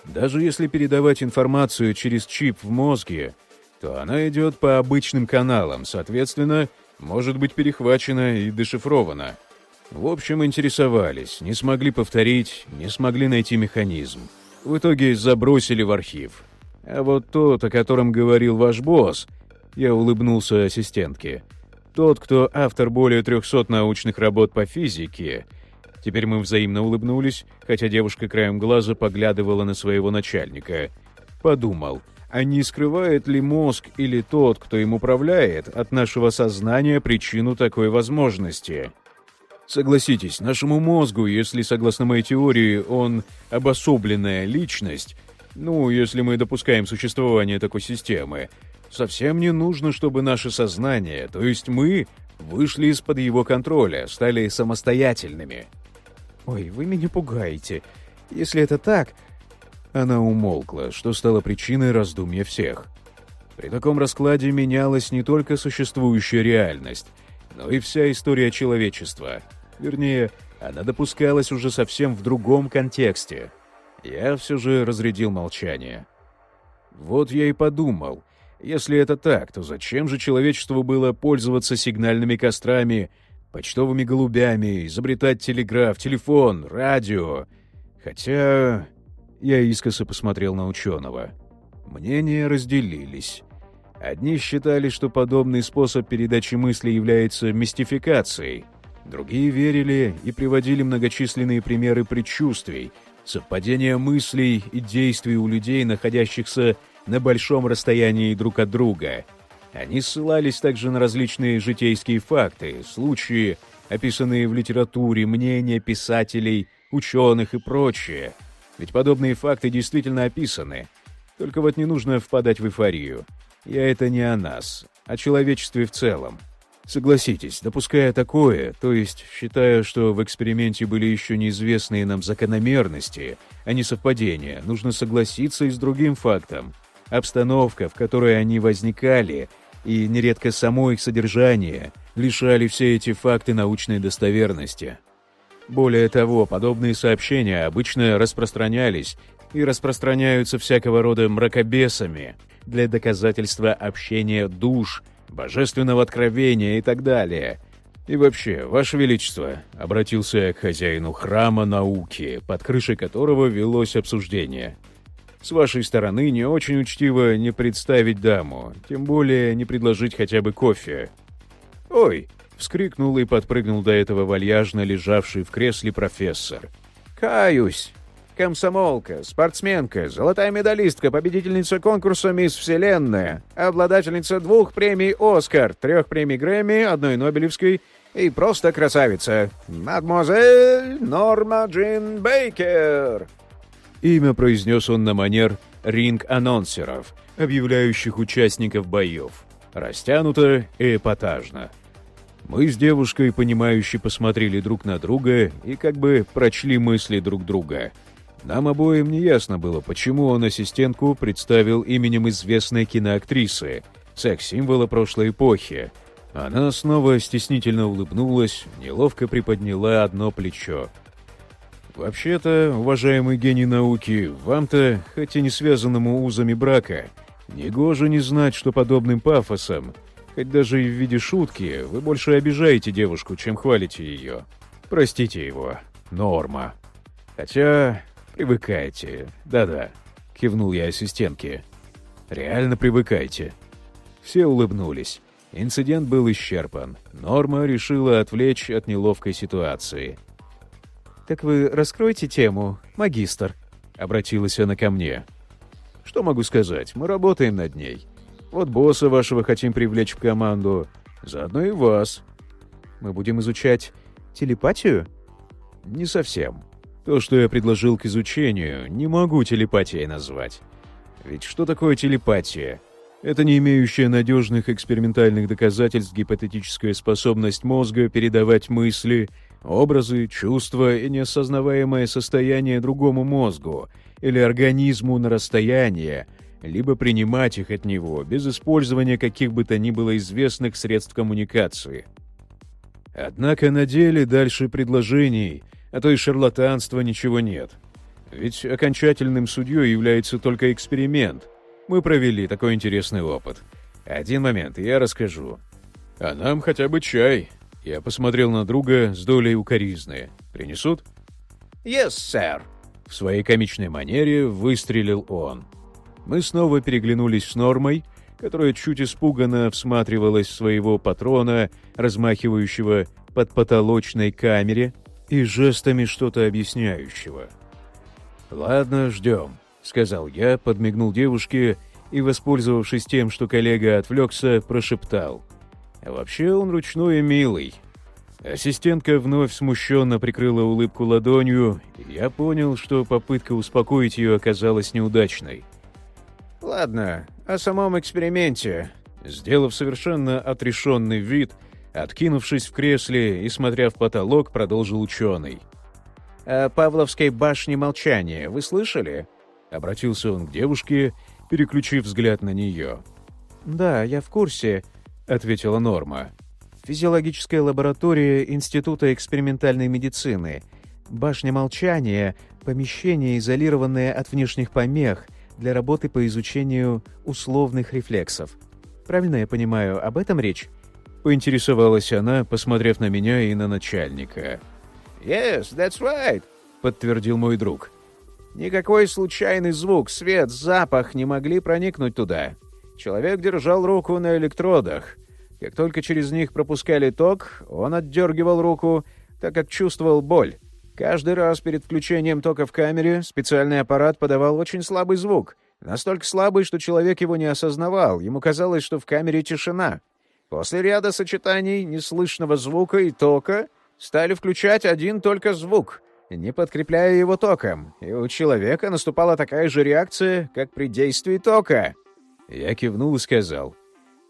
Даже если передавать информацию через чип в мозге, то она идет по обычным каналам, соответственно, может быть перехвачена и дешифрована. В общем, интересовались, не смогли повторить, не смогли найти механизм. В итоге забросили в архив. А вот тот, о котором говорил ваш босс, я улыбнулся ассистентке. Тот, кто автор более 300 научных работ по физике. Теперь мы взаимно улыбнулись, хотя девушка краем глаза поглядывала на своего начальника. Подумал, а не скрывает ли мозг или тот, кто им управляет, от нашего сознания причину такой возможности? Согласитесь, нашему мозгу, если согласно моей теории он обособленная личность, ну, если мы допускаем существование такой системы, совсем не нужно, чтобы наше сознание, то есть мы, вышли из-под его контроля, стали самостоятельными. «Ой, вы меня пугаете. Если это так...» Она умолкла, что стало причиной раздумья всех. При таком раскладе менялась не только существующая реальность, но и вся история человечества. Вернее, она допускалась уже совсем в другом контексте. Я все же разрядил молчание. Вот я и подумал, если это так, то зачем же человечеству было пользоваться сигнальными кострами, почтовыми голубями, изобретать телеграф, телефон, радио? Хотя... Я искоса посмотрел на ученого. Мнения разделились. Одни считали, что подобный способ передачи мысли является мистификацией. Другие верили и приводили многочисленные примеры предчувствий, совпадения мыслей и действий у людей, находящихся на большом расстоянии друг от друга. Они ссылались также на различные житейские факты, случаи, описанные в литературе, мнения писателей, ученых и прочее. Ведь подобные факты действительно описаны. Только вот не нужно впадать в эйфорию. Я это не о нас, о человечестве в целом. Согласитесь, допуская такое, то есть считая, что в эксперименте были еще неизвестные нам закономерности, а не совпадения, нужно согласиться и с другим фактом. Обстановка, в которой они возникали, и нередко само их содержание, лишали все эти факты научной достоверности. Более того, подобные сообщения обычно распространялись и распространяются всякого рода мракобесами для доказательства общения душ – божественного откровения и так далее. И вообще, Ваше Величество, обратился я к хозяину храма науки, под крышей которого велось обсуждение. С вашей стороны не очень учтиво не представить даму, тем более не предложить хотя бы кофе. «Ой!» — вскрикнул и подпрыгнул до этого вальяжно лежавший в кресле профессор. «Каюсь! Комсомолка, спортсменка, золотая медалистка, победительница конкурса «Мисс Вселенная», обладательница двух премий «Оскар», трех премий «Грэмми», одной «Нобелевской» и просто красавица. Мадемуазель Норма Джин Бейкер. Имя произнес он на манер ринг-анонсеров, объявляющих участников боев. Растянуто и эпатажно. Мы с девушкой, понимающе посмотрели друг на друга и как бы прочли мысли друг друга — нам обоим не ясно было, почему он ассистентку представил именем известной киноактрисы, секс-символа прошлой эпохи. Она снова стеснительно улыбнулась, неловко приподняла одно плечо. «Вообще-то, уважаемый гений науки, вам-то, хоть и не связанному узами брака, негоже не знать, что подобным пафосом, хоть даже и в виде шутки, вы больше обижаете девушку, чем хвалите ее. Простите его. Норма. Хотя «Привыкайте. Да-да», — кивнул я ассистентке. «Реально привыкайте». Все улыбнулись. Инцидент был исчерпан. Норма решила отвлечь от неловкой ситуации. «Так вы раскроете тему, магистр?» — обратилась она ко мне. «Что могу сказать? Мы работаем над ней. Вот босса вашего хотим привлечь в команду. Заодно и вас». «Мы будем изучать телепатию?» «Не совсем. То, что я предложил к изучению, не могу телепатией назвать. Ведь что такое телепатия? Это не имеющая надежных экспериментальных доказательств гипотетическая способность мозга передавать мысли, образы, чувства и неосознаваемое состояние другому мозгу или организму на расстояние, либо принимать их от него без использования каких бы то ни было известных средств коммуникации. Однако на деле дальше предложений — а то и шарлатанства ничего нет. Ведь окончательным судьей является только эксперимент. Мы провели такой интересный опыт. Один момент, я расскажу. А нам хотя бы чай. Я посмотрел на друга с долей укоризны. «Принесут?» «Yes, sir», — в своей комичной манере выстрелил он. Мы снова переглянулись с Нормой, которая чуть испуганно всматривалась в своего патрона, размахивающего под потолочной камере, и жестами что-то объясняющего. «Ладно, ждем», — сказал я, подмигнул девушке и, воспользовавшись тем, что коллега отвлекся, прошептал. «А вообще он ручной и милый». Ассистентка вновь смущенно прикрыла улыбку ладонью, и я понял, что попытка успокоить ее оказалась неудачной. «Ладно, о самом эксперименте». Сделав совершенно отрешенный вид, откинувшись в кресле и смотря в потолок, продолжил ученый. «О Павловской башне молчания вы слышали?» Обратился он к девушке, переключив взгляд на нее. «Да, я в курсе», — ответила Норма. «Физиологическая лаборатория Института экспериментальной медицины. Башня молчания — помещение, изолированное от внешних помех для работы по изучению условных рефлексов. Правильно я понимаю, об этом речь?» Поинтересовалась она, посмотрев на меня и на начальника. «Yes, that's right», — подтвердил мой друг. «Никакой случайный звук, свет, запах не могли проникнуть туда. Человек держал руку на электродах. Как только через них пропускали ток, он отдергивал руку, так как чувствовал боль. Каждый раз перед включением тока в камере специальный аппарат подавал очень слабый звук. Настолько слабый, что человек его не осознавал. Ему казалось, что в камере тишина. После ряда сочетаний неслышного звука и тока стали включать один только звук, не подкрепляя его током, и у человека наступала такая же реакция, как при действии тока. Я кивнул и сказал,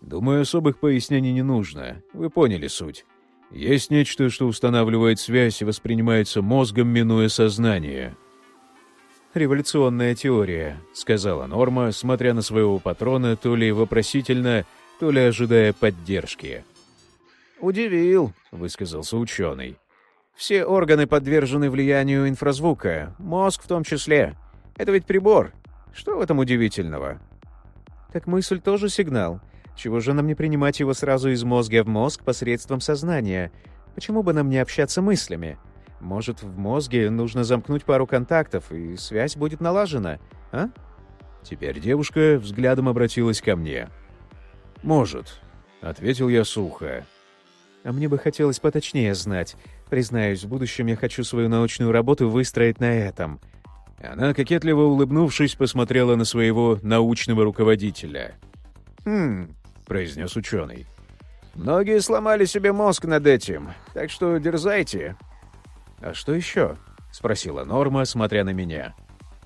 «Думаю, особых пояснений не нужно. Вы поняли суть. Есть нечто, что устанавливает связь и воспринимается мозгом, минуя сознание». «Революционная теория», — сказала Норма, смотря на своего патрона то ли вопросительно, то ли ожидая поддержки. «Удивил», — высказался ученый. «Все органы подвержены влиянию инфразвука, мозг в том числе. Это ведь прибор. Что в этом удивительного?» «Так мысль тоже сигнал. Чего же нам не принимать его сразу из мозга в мозг посредством сознания? Почему бы нам не общаться мыслями? Может, в мозге нужно замкнуть пару контактов, и связь будет налажена, а?» Теперь девушка взглядом обратилась ко мне. «Может», — ответил я сухо. «А мне бы хотелось поточнее знать. Признаюсь, в будущем я хочу свою научную работу выстроить на этом». Она, кокетливо улыбнувшись, посмотрела на своего научного руководителя. «Хм», — произнес ученый. «Многие сломали себе мозг над этим, так что дерзайте». «А что еще?» — спросила Норма, смотря на меня.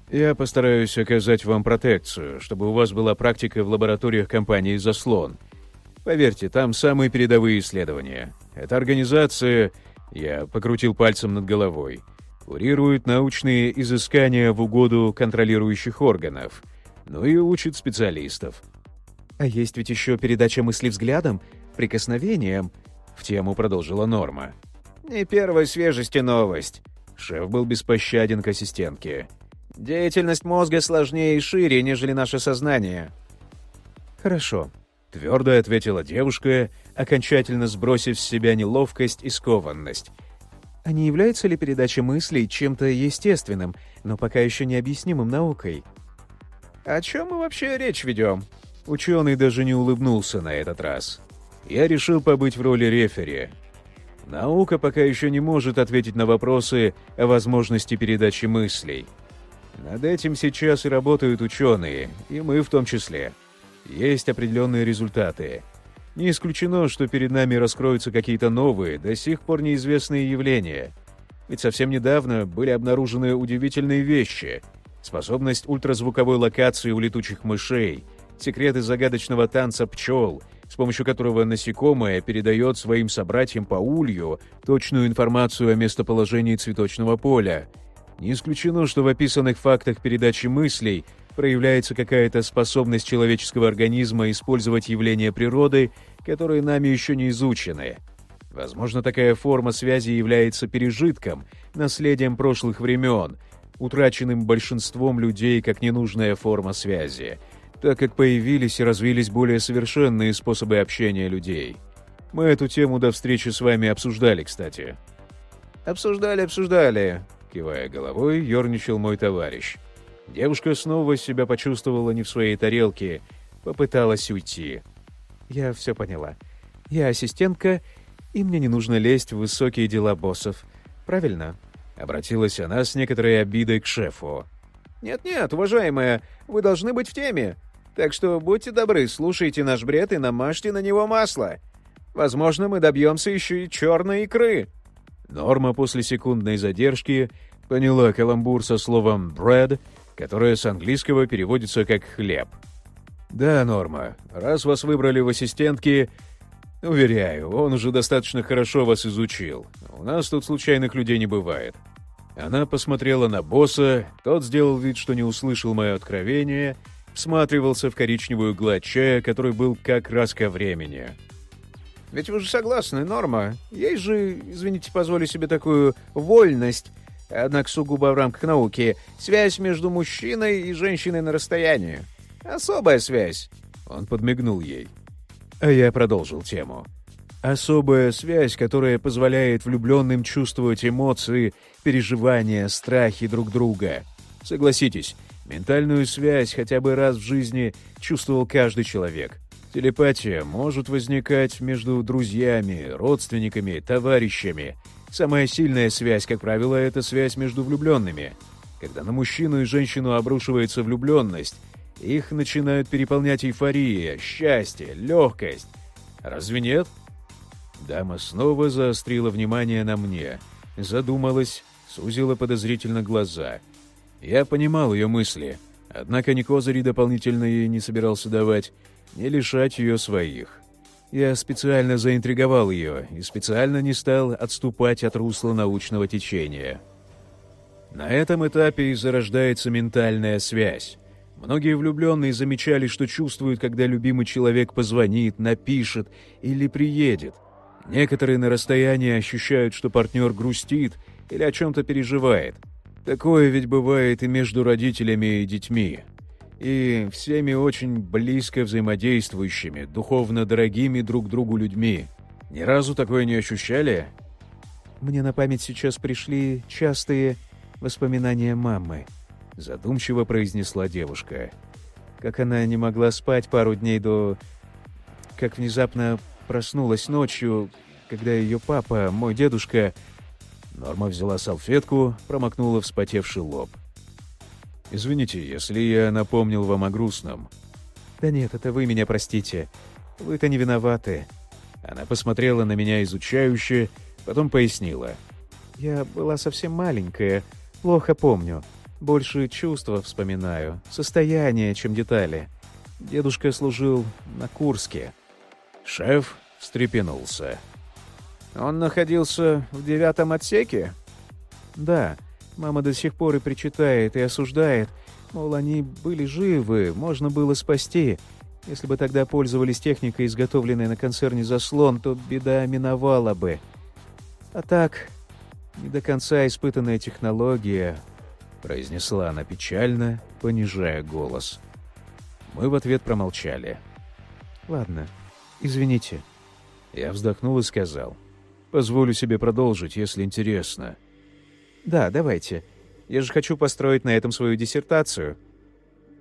Я постараюсь оказать вам протекцию, чтобы у вас была практика в лабораториях компании «Заслон». Поверьте, там самые передовые исследования. Эта организация, я покрутил пальцем над головой, курирует научные изыскания в угоду контролирующих органов, ну и учит специалистов. А есть ведь еще передача мысли взглядом, прикосновением, в тему продолжила Норма. Не первой свежести новость. Шеф был беспощаден к ассистентке. Деятельность мозга сложнее и шире, нежели наше сознание. Хорошо, твердо ответила девушка, окончательно сбросив с себя неловкость и скованность. А не является ли передача мыслей чем-то естественным, но пока еще необъяснимым наукой? О чем мы вообще речь ведем? Ученый даже не улыбнулся на этот раз. Я решил побыть в роли рефери. Наука пока еще не может ответить на вопросы о возможности передачи мыслей. Над этим сейчас и работают ученые, и мы в том числе. Есть определенные результаты. Не исключено, что перед нами раскроются какие-то новые, до сих пор неизвестные явления. Ведь совсем недавно были обнаружены удивительные вещи. Способность ультразвуковой локации у летучих мышей, секреты загадочного танца пчел, с помощью которого насекомое передает своим собратьям по улью точную информацию о местоположении цветочного поля — не исключено, что в описанных фактах передачи мыслей проявляется какая-то способность человеческого организма использовать явления природы, которые нами еще не изучены. Возможно, такая форма связи является пережитком, наследием прошлых времен, утраченным большинством людей как ненужная форма связи, так как появились и развились более совершенные способы общения людей. Мы эту тему до встречи с вами обсуждали, кстати». «Обсуждали, обсуждали», — кивая головой, ерничал мой товарищ. Девушка снова себя почувствовала не в своей тарелке, попыталась уйти. «Я все поняла. Я ассистентка, и мне не нужно лезть в высокие дела боссов. Правильно?» Обратилась она с некоторой обидой к шефу. «Нет-нет, уважаемая, вы должны быть в теме. Так что будьте добры, слушайте наш бред и намажьте на него масло. Возможно, мы добьемся еще и черной икры». Норма после секундной задержки поняла каламбур со словом «bread», которое с английского переводится как «хлеб». «Да, Норма, раз вас выбрали в ассистентки, уверяю, он уже достаточно хорошо вас изучил. У нас тут случайных людей не бывает». Она посмотрела на босса, тот сделал вид, что не услышал мое откровение, всматривался в коричневую гладь чая, который был как раз ко времени. «Ведь вы же согласны, Норма. Есть же, извините, позволю себе такую вольность, однако сугубо в рамках науки, связь между мужчиной и женщиной на расстоянии. Особая связь». Он подмигнул ей. А я продолжил тему. Особая связь, которая позволяет влюбленным чувствовать эмоции, переживания, страхи друг друга. Согласитесь, ментальную связь хотя бы раз в жизни чувствовал каждый человек. Телепатия может возникать между друзьями, родственниками, товарищами. Самая сильная связь, как правило, это связь между влюбленными. Когда на мужчину и женщину обрушивается влюбленность, их начинают переполнять эйфория, счастье, легкость. Разве нет? Дама снова заострила внимание на мне, задумалась, сузила подозрительно глаза. Я понимал ее мысли, однако ни козыри дополнительно ей не собирался давать, ни лишать ее своих. Я специально заинтриговал ее и специально не стал отступать от русла научного течения. На этом этапе и зарождается ментальная связь. Многие влюбленные замечали, что чувствуют, когда любимый человек позвонит, напишет или приедет. Некоторые на расстоянии ощущают, что партнер грустит или о чем-то переживает. Такое ведь бывает и между родителями и детьми. И всеми очень близко взаимодействующими, духовно дорогими друг другу людьми. Ни разу такое не ощущали? Мне на память сейчас пришли частые воспоминания мамы. Задумчиво произнесла девушка. Как она не могла спать пару дней до... Как внезапно проснулась ночью, когда ее папа, мой дедушка... Норма взяла салфетку, промокнула вспотевший лоб. «Извините, если я напомнил вам о грустном». «Да нет, это вы меня простите. Вы-то не виноваты». Она посмотрела на меня изучающе, потом пояснила. «Я была совсем маленькая, плохо помню. Больше чувства вспоминаю, состояние, чем детали. Дедушка служил на Курске». Шеф встрепенулся. «Он находился в девятом отсеке?» «Да. Мама до сих пор и причитает, и осуждает. Мол, они были живы, можно было спасти. Если бы тогда пользовались техникой, изготовленной на концерне «Заслон», то беда миновала бы. А так, не до конца испытанная технология, — произнесла она печально, понижая голос. Мы в ответ промолчали. «Ладно, извините». Я вздохнул и сказал. «Позволю себе продолжить, если интересно». «Да, давайте. Я же хочу построить на этом свою диссертацию».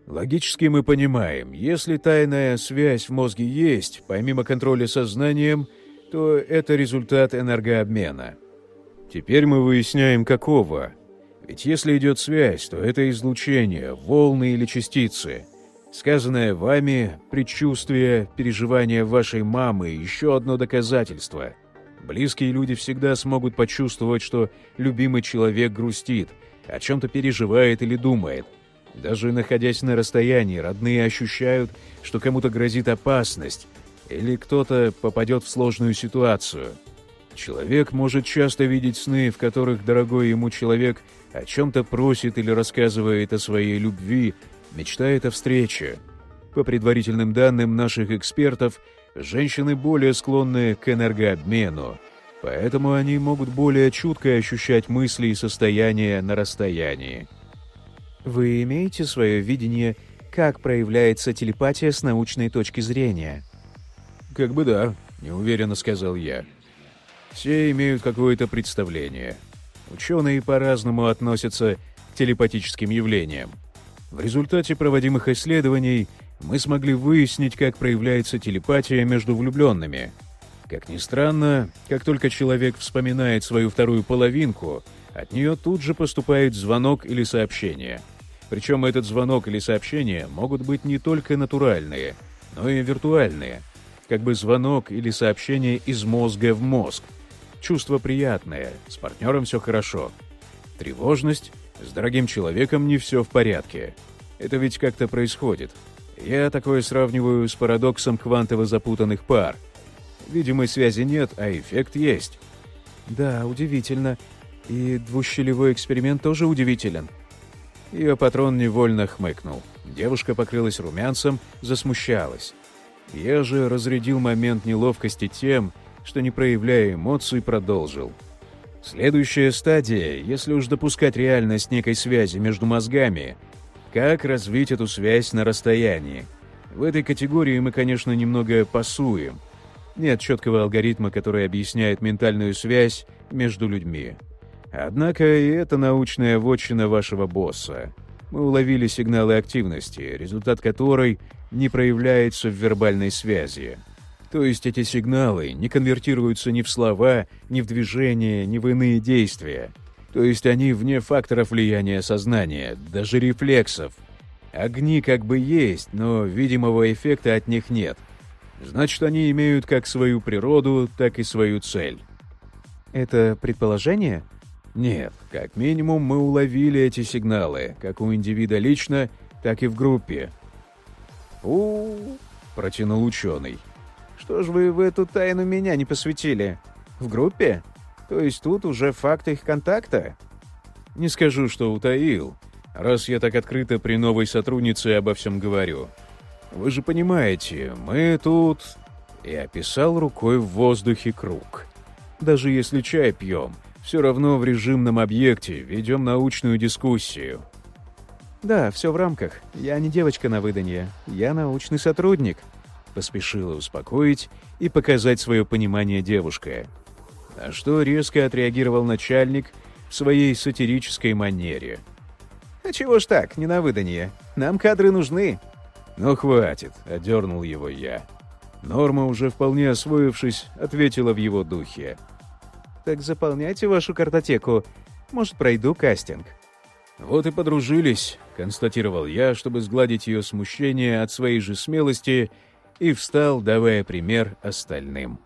Логически мы понимаем, если тайная связь в мозге есть, помимо контроля сознанием, то это результат энергообмена. Теперь мы выясняем, какого. Ведь если идет связь, то это излучение, волны или частицы. Сказанное вами, предчувствие, переживание вашей мамы — еще одно доказательство. Близкие люди всегда смогут почувствовать, что любимый человек грустит, о чем-то переживает или думает. Даже находясь на расстоянии, родные ощущают, что кому-то грозит опасность, или кто-то попадет в сложную ситуацию. Человек может часто видеть сны, в которых дорогой ему человек о чем-то просит или рассказывает о своей любви, мечтает о встрече. По предварительным данным наших экспертов, женщины более склонны к энергообмену, поэтому они могут более чутко ощущать мысли и состояния на расстоянии. Вы имеете свое видение, как проявляется телепатия с научной точки зрения? Как бы да. — неуверенно сказал я. «Все имеют какое-то представление. Ученые по-разному относятся к телепатическим явлениям. В результате проводимых исследований мы смогли выяснить, как проявляется телепатия между влюбленными. Как ни странно, как только человек вспоминает свою вторую половинку, от нее тут же поступает звонок или сообщение. Причем этот звонок или сообщение могут быть не только натуральные, но и виртуальные. Как бы звонок или сообщение из мозга в мозг. Чувство приятное, с партнером все хорошо. Тревожность, с дорогим человеком не все в порядке. Это ведь как-то происходит. Я такое сравниваю с парадоксом квантово запутанных пар. Видимой связи нет, а эффект есть. Да, удивительно. И двущелевой эксперимент тоже удивителен. Ее патрон невольно хмыкнул. Девушка покрылась румянцем, засмущалась. Я же разрядил момент неловкости тем, что, не проявляя эмоций, продолжил. Следующая стадия, если уж допускать реальность некой связи между мозгами, как развить эту связь на расстоянии. В этой категории мы, конечно, немного пасуем. Нет четкого алгоритма, который объясняет ментальную связь между людьми. Однако и это научная вотчина вашего босса. Мы уловили сигналы активности, результат которой не проявляется в вербальной связи. То есть эти сигналы не конвертируются ни в слова, ни в движения, ни в иные действия. То есть они вне факторов влияния сознания, даже рефлексов. Огни как бы есть, но видимого эффекта от них нет. Значит, они имеют как свою природу, так и свою цель. Это предположение? Нет, как минимум мы уловили эти сигналы, как у индивида лично, так и в группе. у, протянул ученый. «Что ж вы в эту тайну меня не посвятили? В группе? То есть тут уже факт их контакта?» «Не скажу, что утаил, раз я так открыто при новой сотруднице обо всем говорю. Вы же понимаете, мы тут...» Я описал рукой в воздухе круг. «Даже если чай пьем, все равно в режимном объекте ведем научную дискуссию. «Да, все в рамках. Я не девочка на выданье. Я научный сотрудник», — поспешила успокоить и показать свое понимание девушка. На что резко отреагировал начальник в своей сатирической манере. «А чего ж так, не на выданье? Нам кадры нужны». «Ну, хватит», — одернул его я. Норма, уже вполне освоившись, ответила в его духе. Так заполняйте вашу картотеку. Может, пройду кастинг». «Вот и подружились», — констатировал я, чтобы сгладить ее смущение от своей же смелости, и встал, давая пример остальным.